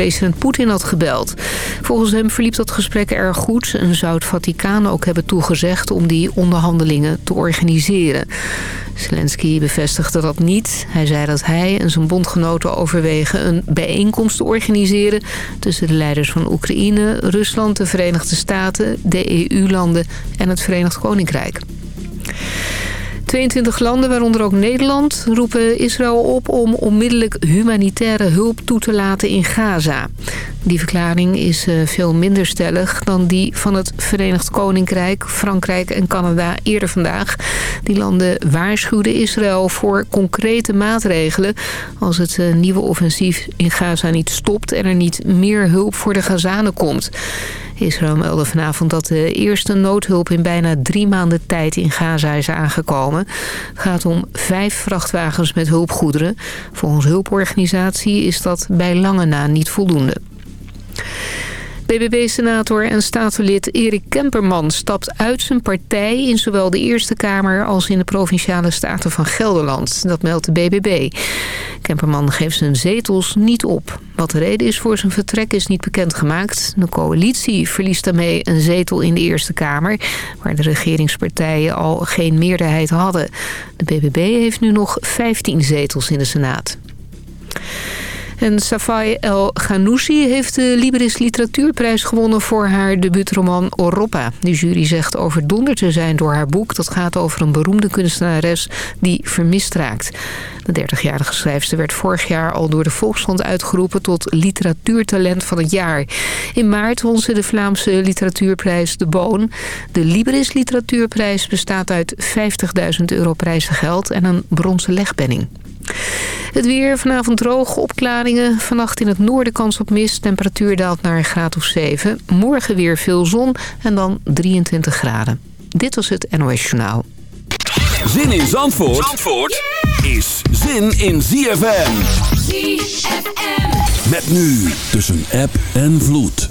president Poetin had gebeld. Volgens hem verliep dat gesprek erg goed... en zou het Vaticaan ook hebben toegezegd om die onderhandelingen te organiseren. Zelensky bevestigde dat niet. Hij zei dat hij en zijn bondgenoten overwegen een bijeenkomst te organiseren... tussen de leiders van Oekraïne, Rusland, de Verenigde Staten, de EU-landen en het Verenigd Koninkrijk. 22 landen, waaronder ook Nederland, roepen Israël op om onmiddellijk humanitaire hulp toe te laten in Gaza. Die verklaring is eh, veel minder stellig dan die van het Verenigd Koninkrijk, Frankrijk en Canada eerder vandaag. Die landen waarschuwden Israël voor concrete maatregelen als het eh, nieuwe offensief in Gaza niet stopt en er niet meer hulp voor de Gazanen komt. Israël meldde vanavond dat de eerste noodhulp in bijna drie maanden tijd in Gaza is aangekomen. Het gaat om vijf vrachtwagens met hulpgoederen. Volgens hulporganisatie is dat bij lange na niet voldoende. BBB-senator en statenlid Erik Kemperman stapt uit zijn partij... in zowel de Eerste Kamer als in de Provinciale Staten van Gelderland. Dat meldt de BBB. Kemperman geeft zijn zetels niet op. Wat de reden is voor zijn vertrek is niet bekendgemaakt. De coalitie verliest daarmee een zetel in de Eerste Kamer... waar de regeringspartijen al geen meerderheid hadden. De BBB heeft nu nog 15 zetels in de Senaat. En Safai El Ghanouchi heeft de Libris Literatuurprijs gewonnen voor haar debuutroman Europa. De jury zegt overdonderd te zijn door haar boek. Dat gaat over een beroemde kunstenares die vermist raakt. De 30-jarige schrijfster werd vorig jaar al door de Volkskrant uitgeroepen tot literatuurtalent van het jaar. In maart won ze de Vlaamse literatuurprijs De Boon. De Libris Literatuurprijs bestaat uit 50.000 euro prijzengeld en een bronzen legpenning. Het weer vanavond droog, opklaringen. Vannacht in het noorden kans op mist. Temperatuur daalt naar een graad of 7. Morgen weer veel zon en dan 23 graden. Dit was het NOS Journaal. Zin in Zandvoort, Zandvoort is zin in ZFM. ZFM. Met nu tussen app en vloed.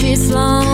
She's flowing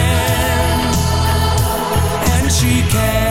she can.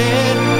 head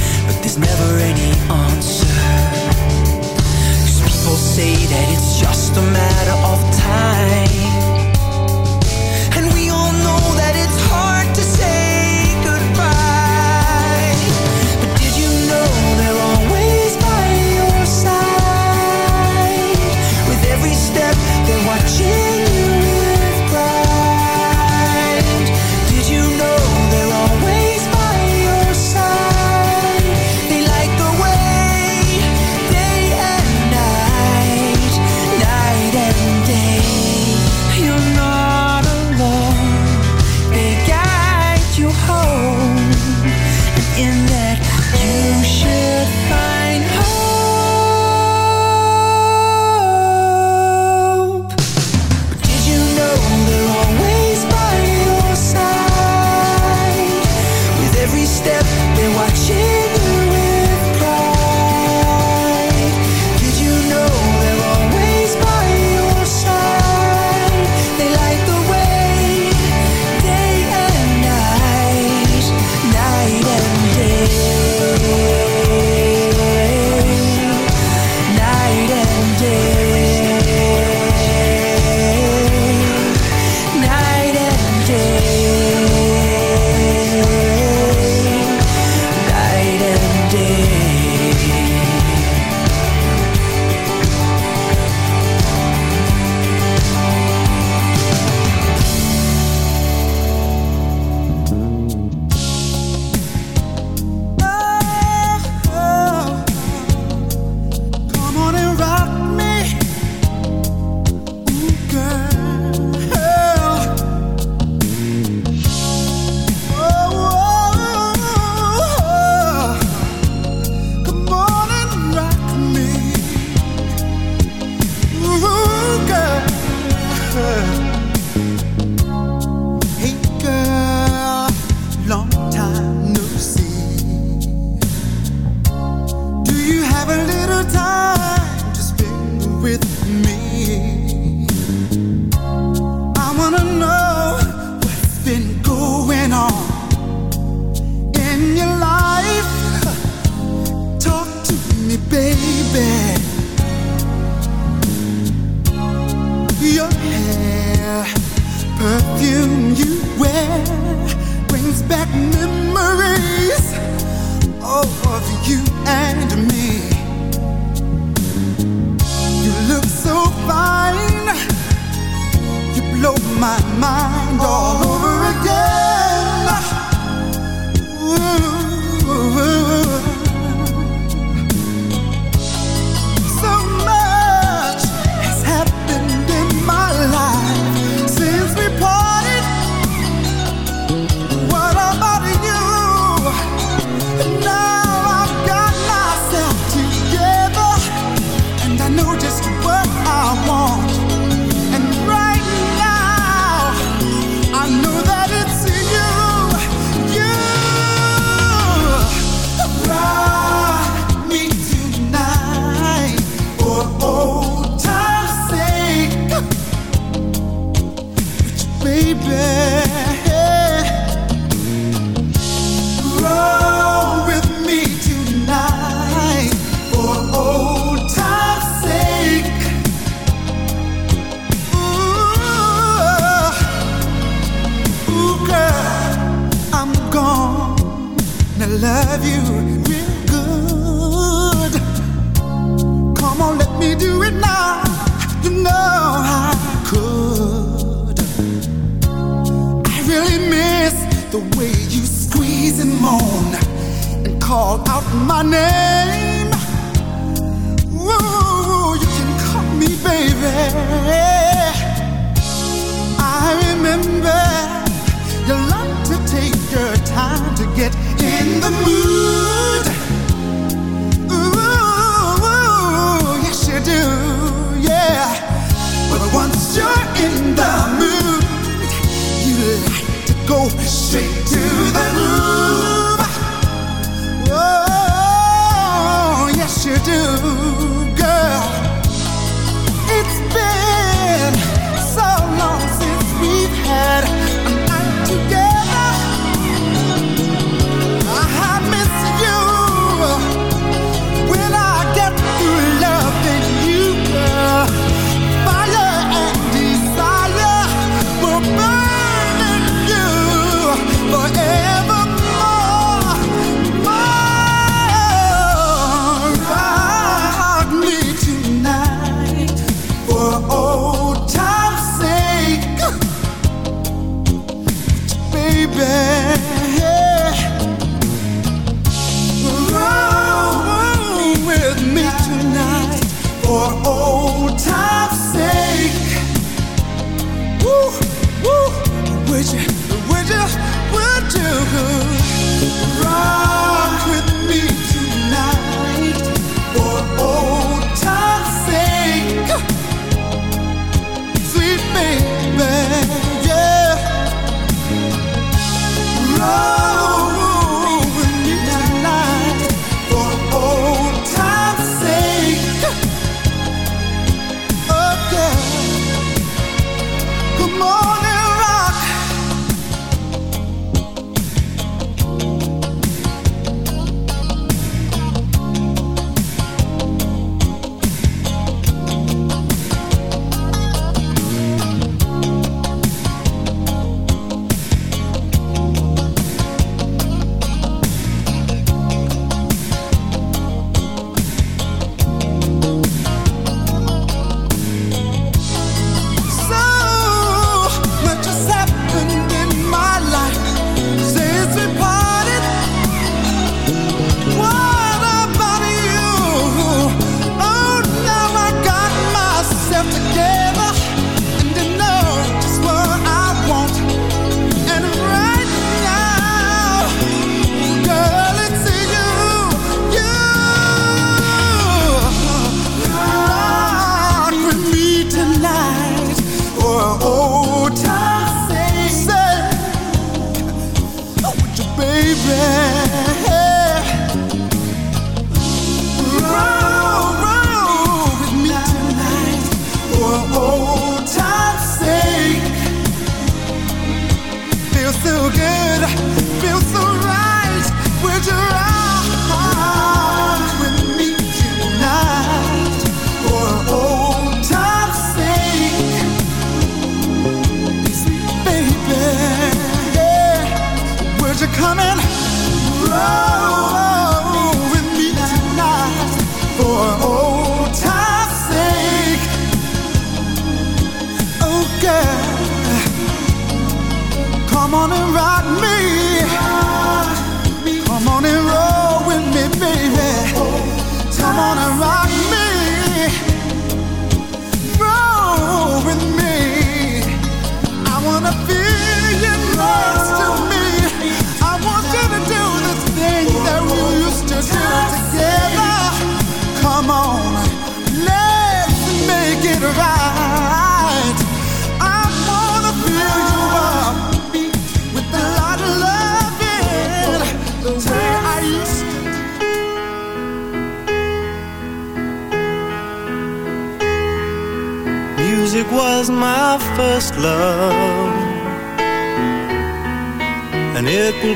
but there's never any answer. People say that it's just a matter of time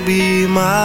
be my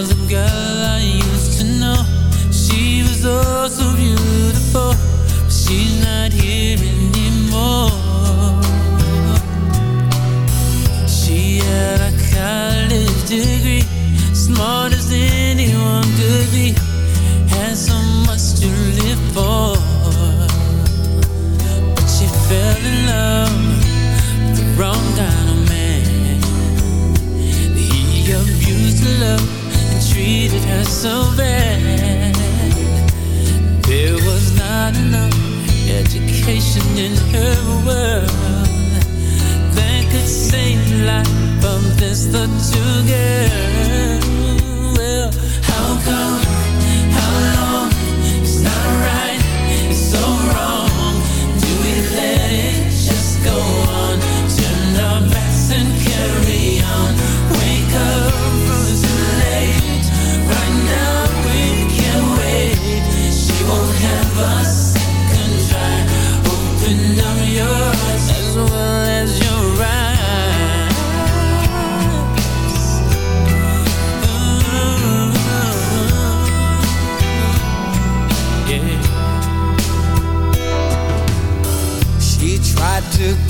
was a girl I used to know. She was also beautiful she's not here anymore. She had a college degree Smart as anyone could be. So bad. There was not enough education in her world that could save life this little girl. Well, how come?